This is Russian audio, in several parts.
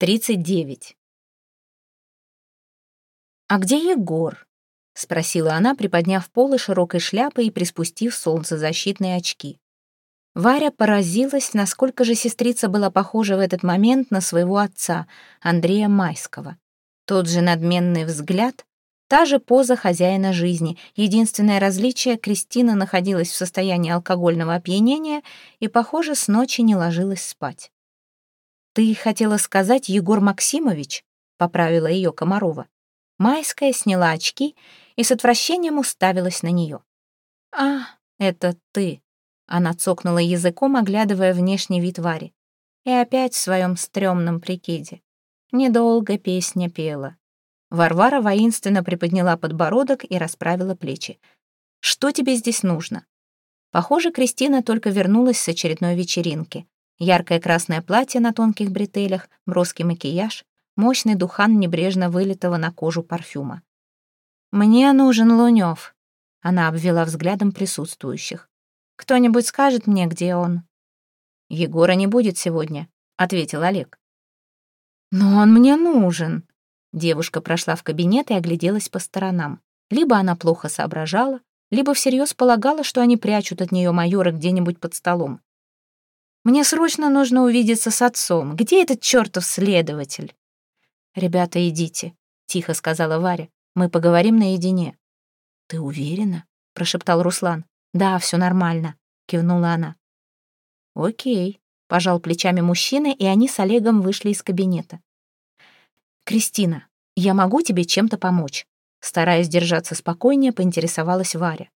39. «А где Егор?» — спросила она, приподняв полы широкой шляпы и приспустив солнцезащитные очки. Варя поразилась, насколько же сестрица была похожа в этот момент на своего отца, Андрея Майского. Тот же надменный взгляд, та же поза хозяина жизни. Единственное различие — Кристина находилась в состоянии алкогольного опьянения и, похоже, с ночи не ложилась спать. «Ты хотела сказать Егор Максимович?» — поправила ее Комарова. Майская сняла очки и с отвращением уставилась на нее. «А, это ты!» — она цокнула языком, оглядывая внешний вид Вари. И опять в своем стрёмном прикиде. Недолго песня пела. Варвара воинственно приподняла подбородок и расправила плечи. «Что тебе здесь нужно?» Похоже, Кристина только вернулась с очередной вечеринки. Яркое красное платье на тонких бретелях, броский макияж, мощный духан небрежно вылитого на кожу парфюма. «Мне нужен Лунёв», — она обвела взглядом присутствующих. «Кто-нибудь скажет мне, где он?» «Егора не будет сегодня», — ответил Олег. «Но он мне нужен». Девушка прошла в кабинет и огляделась по сторонам. Либо она плохо соображала, либо всерьез полагала, что они прячут от нее майора где-нибудь под столом. Мне срочно нужно увидеться с отцом. Где этот чертов следователь?» «Ребята, идите», — тихо сказала Варя. «Мы поговорим наедине». «Ты уверена?» — прошептал Руслан. «Да, все нормально», — кивнула она. «Окей», — пожал плечами мужчина, и они с Олегом вышли из кабинета. «Кристина, я могу тебе чем-то помочь?» Стараясь держаться спокойнее, поинтересовалась Варя.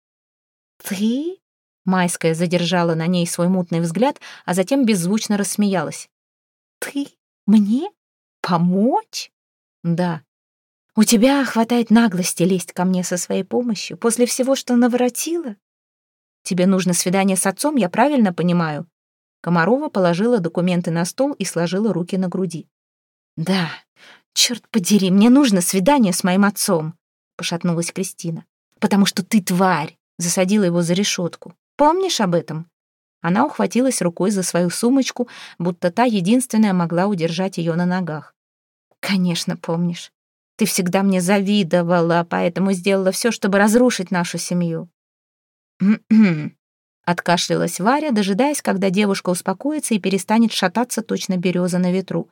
«Ты?» Майская задержала на ней свой мутный взгляд, а затем беззвучно рассмеялась. «Ты мне помочь?» «Да. У тебя хватает наглости лезть ко мне со своей помощью после всего, что наворотила? Тебе нужно свидание с отцом, я правильно понимаю?» Комарова положила документы на стол и сложила руки на груди. «Да, черт подери, мне нужно свидание с моим отцом», — пошатнулась Кристина. «Потому что ты тварь!» — засадила его за решетку. Помнишь об этом?» Она ухватилась рукой за свою сумочку, будто та единственная могла удержать ее на ногах. «Конечно, помнишь. Ты всегда мне завидовала, поэтому сделала все, чтобы разрушить нашу семью». Откашлялась Варя, дожидаясь, когда девушка успокоится и перестанет шататься точно береза на ветру.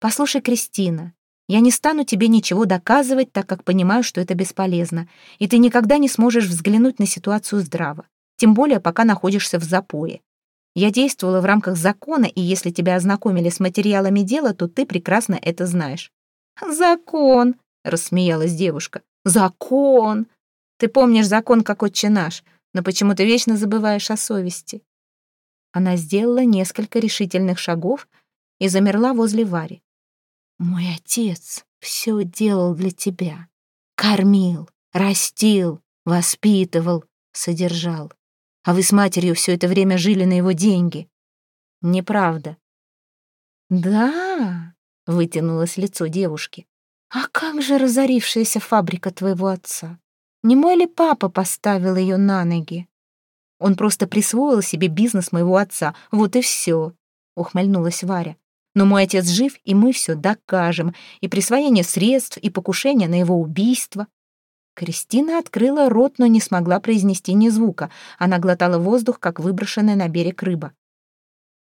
«Послушай, Кристина, я не стану тебе ничего доказывать, так как понимаю, что это бесполезно, и ты никогда не сможешь взглянуть на ситуацию здраво тем более пока находишься в запое. Я действовала в рамках закона, и если тебя ознакомили с материалами дела, то ты прекрасно это знаешь». «Закон!» — рассмеялась девушка. «Закон! Ты помнишь закон, как отче наш, но почему ты вечно забываешь о совести?» Она сделала несколько решительных шагов и замерла возле Вари. «Мой отец все делал для тебя. Кормил, растил, воспитывал, содержал а вы с матерью все это время жили на его деньги. Неправда. Да, вытянулось лицо девушки. А как же разорившаяся фабрика твоего отца? Не мой ли папа поставил ее на ноги? Он просто присвоил себе бизнес моего отца, вот и все, ухмыльнулась Варя. Но мой отец жив, и мы все докажем. И присвоение средств, и покушение на его убийство. Кристина открыла рот, но не смогла произнести ни звука. Она глотала воздух, как выброшенная на берег рыба.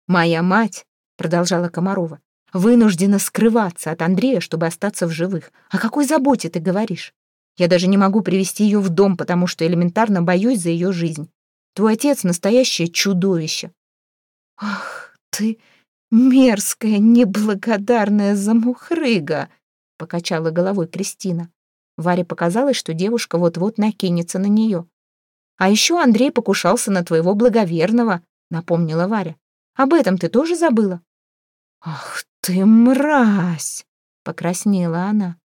«Моя мать», — продолжала Комарова, — «вынуждена скрываться от Андрея, чтобы остаться в живых. О какой заботе ты говоришь? Я даже не могу привести ее в дом, потому что элементарно боюсь за ее жизнь. Твой отец — настоящее чудовище». «Ах, ты мерзкая, неблагодарная замухрыга», — покачала головой Кристина. Варе показалось, что девушка вот-вот накинется на нее. «А еще Андрей покушался на твоего благоверного», — напомнила Варя. «Об этом ты тоже забыла?» «Ах ты мразь!» — покраснела она.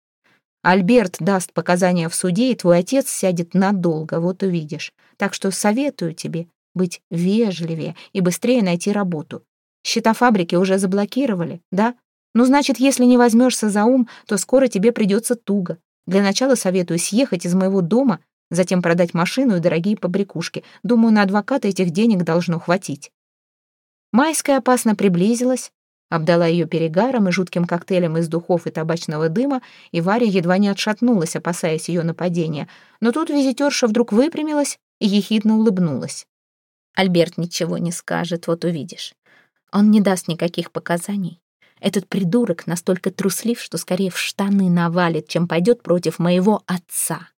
«Альберт даст показания в суде, и твой отец сядет надолго, вот увидишь. Так что советую тебе быть вежливее и быстрее найти работу. Счета фабрики уже заблокировали, да? Ну, значит, если не возьмешься за ум, то скоро тебе придется туго. Для начала советую съехать из моего дома, затем продать машину и дорогие побрякушки. Думаю, на адвоката этих денег должно хватить». Майская опасно приблизилась, Обдала ее перегаром и жутким коктейлем из духов и табачного дыма, и Варя едва не отшатнулась, опасаясь ее нападения. Но тут визитерша вдруг выпрямилась и ехидно улыбнулась. «Альберт ничего не скажет, вот увидишь. Он не даст никаких показаний. Этот придурок настолько труслив, что скорее в штаны навалит, чем пойдет против моего отца».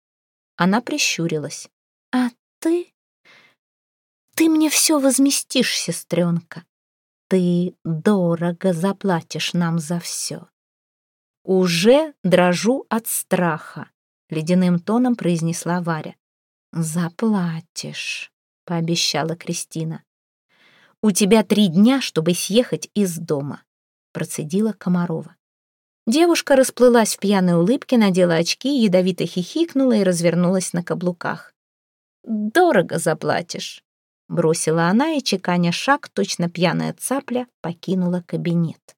Она прищурилась. «А ты? Ты мне все возместишь, сестренка. Ты дорого заплатишь нам за все. Уже дрожу от страха, ледяным тоном произнесла Варя. Заплатишь, пообещала Кристина. У тебя три дня, чтобы съехать из дома, процедила Комарова. Девушка расплылась в пьяной улыбке, надела очки, ядовито хихикнула и развернулась на каблуках. «Дорого заплатишь», Бросила она и, чеканя шаг, точно пьяная цапля, покинула кабинет.